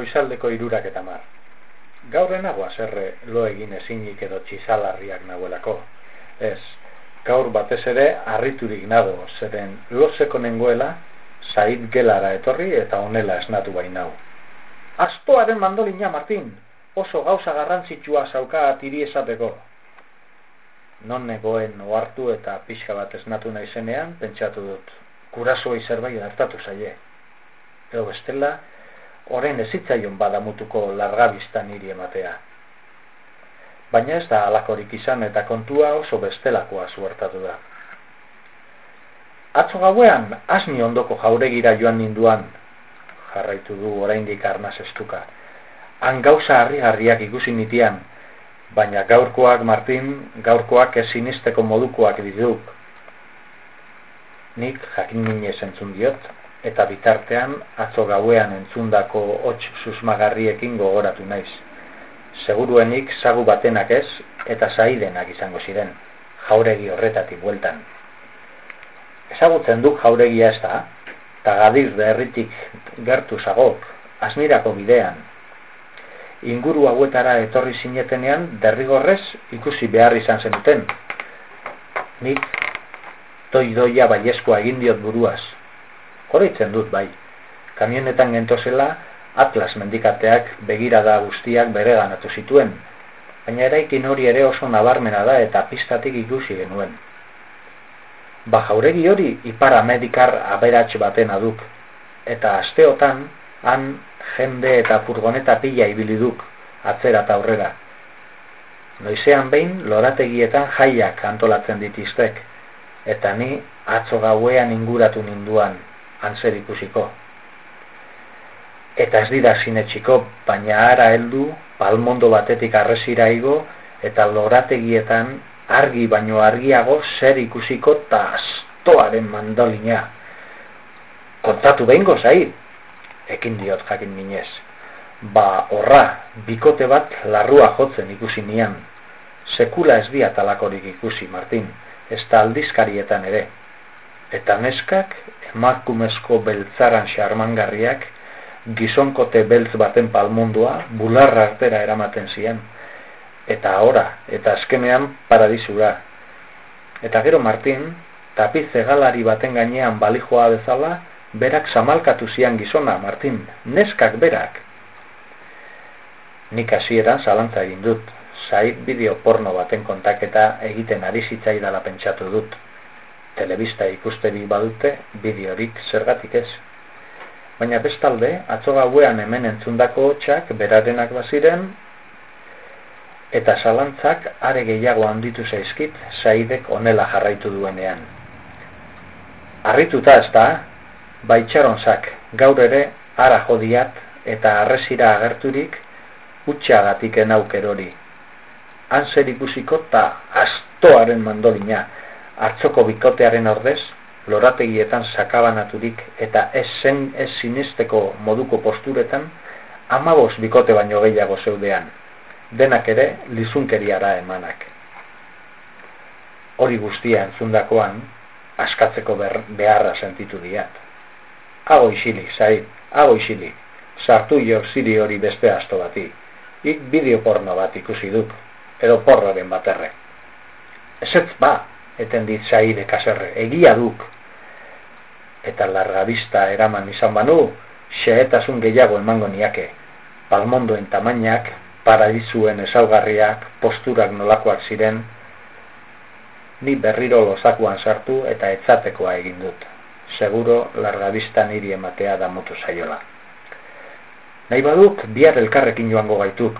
goizaldeko irurak eta mar. Gaur enagoa zerre lo egin ezinik edo txizalarriak nagoelako. Ez, gaur batez ere harriturik nago, zeren lozeko nengoela, zait gelara etorri eta onela esnatu bain nau. Astoaren mandolina, Martin, oso gauza garrantzitsua zauka atiri esateko. Non negoen ohartu eta pixka bat esnatu naizenean, pentsatu dut, kurasoi zerbait hartatu zaie. Ego bestela, orain ezitzaion badamutuko largabiztan niri ematea. Baina ez da alakorik izan eta kontua oso bestelakoa zuertatu da. Atzo gauean, asni ondoko jauregira joan ninduan, jarraitu du oraindik arnaz estuka. Han gauza harri-harriak ikusi nitian, baina gaurkoak, Martin, gaurkoak ez sinisteko modukoak diduk. Nik jakin minez entzun diot, eta bitartean atzo gauean entzundako hots susmagarriekin gogoratu naiz. Seguruenik sagu batenak ez eta saidenak izango ziren, jauregi horretatik bueltan. Ezagutzen duk jauregia ez da, eta gadir beherritik gertu zagok, asmirako bidean. Inguru hauetara etorri zinetenean derrigorrez ikusi behar izan zenuten. Nik toidoia baieskoa egin diot buruaz, Horitzen dut bai. Kamionetan gentozela, Atlas mendikateak begirada guztiak bere ganatu zituen. Baina eraikin hori ere oso nabarmena da eta pistatik ikusi genuen. Ba jauregi hori ipara medikar aberatx baten aduk. Eta asteotan, han jende eta furgoneta pila ibili duk, atzera eta aurrera. Noizean behin, lorategietan jaiak antolatzen ditiztek. Eta ni atzo gauean inguratu ninduan, antzer ikusiko. Eta ez dira sinetxiko, baina ara heldu palmondo batetik arrezira igo, eta lorategietan argi baino argiago zer ikusiko eta astoaren mandolina. Kontatu behingo zai, ekin diot jakin minez. Ba, horra, bikote bat larrua jotzen ikusi nian. Sekula ez dia talakorik ikusi, Martin, ez da aldizkarietan ere. Eta neskak emakumezko beltzaran xarmangarriak, gizonkote beltz baten palmundua, bularra artera eramaten ziren. Eta ora, eta azkenean paradisura. Eta gero Martin, tapiz egalari baten gainean balijoa bezala, berak samalkatu zian gizona, Martin, neskak berak. Nik hasieran zalantza egin dut, zait bideo porno baten kontaketa egiten ari zitzaidala pentsatu dut telebista ikusteri badute bideorik zergatik ez. Baina bestalde, atzo gauean hemen entzundako hotxak berarenak baziren, eta zalantzak are gehiago handitu zaizkit zaidek onela jarraitu duenean. Arrituta ez da, baitxaronzak gaur ere ara jodiat eta arrezira agerturik utxagatik enauk erori. Han zer ikusiko eta astoaren mandolina, Artzoko bikotearen ordez, lorategietan sakabanaturik eta ez zen ez sinisteko moduko posturetan, amabos bikote baino gehiago zeudean, denak ere lizunkeriara emanak. Hori guztia entzundakoan, askatzeko beharra sentitu diat. Hago isili, zai, hago isili, sartu jo ziri hori beste asto bati, ik bideo porno bat ikusi duk, edo porroren baterre. Ezetz ba, eten dit zaide kaserre, egia duk. Eta larga bista eraman izan banu, xeetasun gehiago emango niake. Palmondoen tamainak, paradizuen ezaugarriak, posturak nolakoak ziren, ni berriro lozakuan sartu eta etzatekoa egin dut. Seguro larga bista niri ematea da motu zaiola. Nahi baduk, bihar elkarrekin joango gaituk,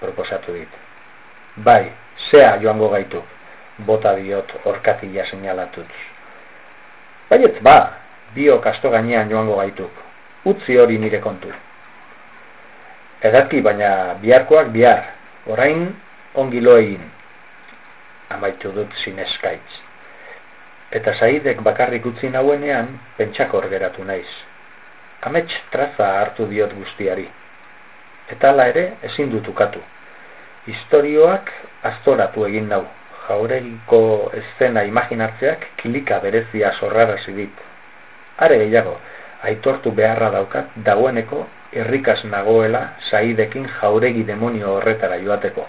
proposatu dit. Bai, zea joango gaituk bota diot orkatila seinalatuz. Baietz ba, bio kasto gainean joango gaituk, utzi hori nire kontu. Edarki baina biharkoak bihar, orain ongi egin. amaitu dut zineskaitz. Eta zaidek bakarrik utzi nauenean, pentsakor geratu naiz. Amets traza hartu diot guztiari. Eta ala ere ezin dutukatu. Historioak aztoratu egin nau jauregiko eszena imaginatzeak kilika berezia sorrara zidit. Are gehiago, aitortu beharra daukat dagoeneko irrikas nagoela saidekin jauregi demonio horretara joateko.